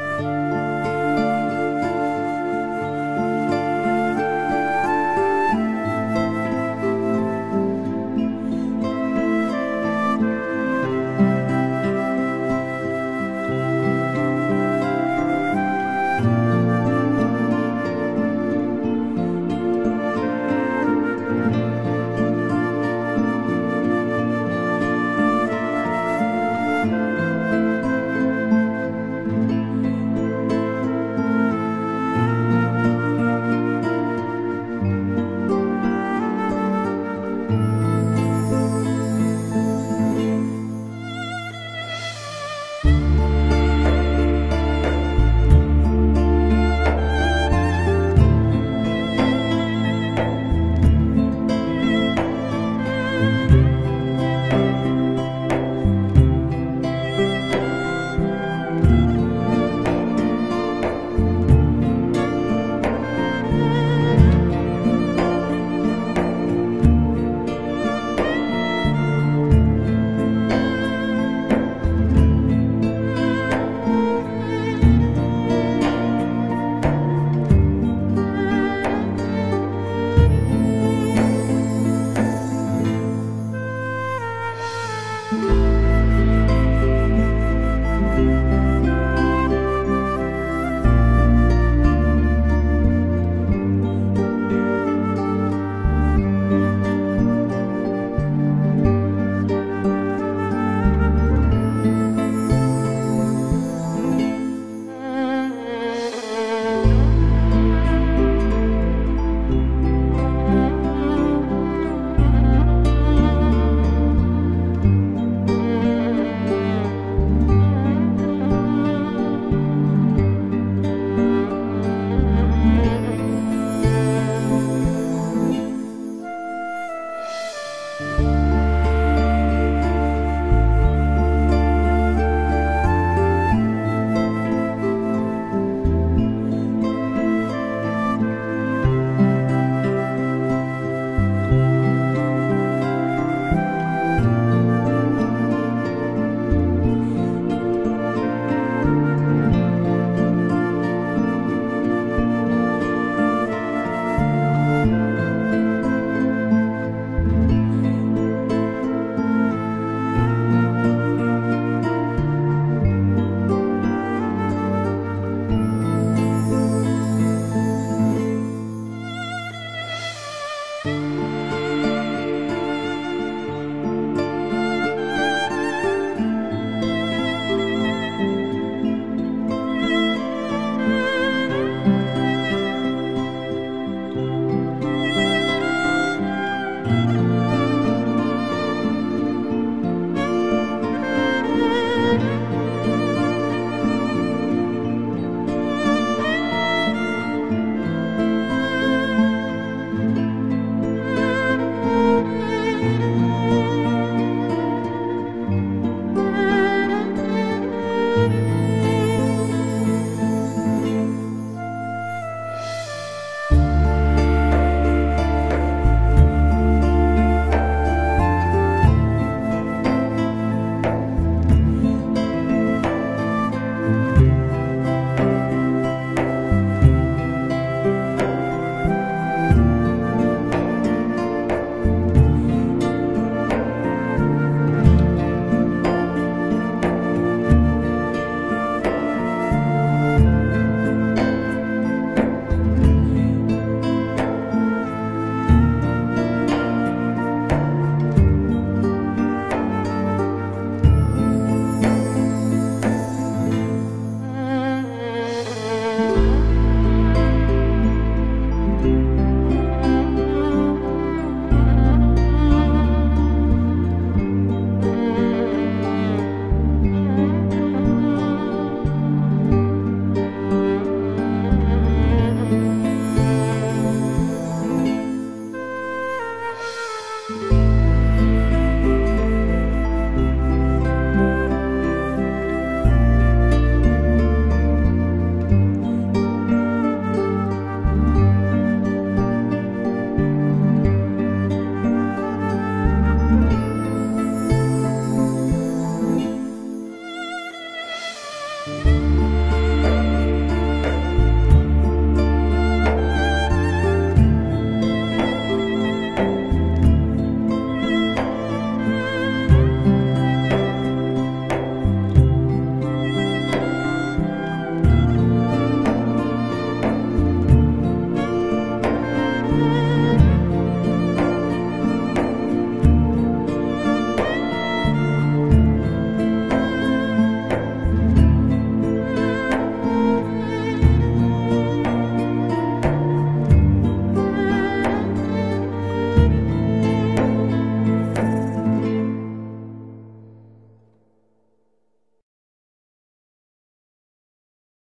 Música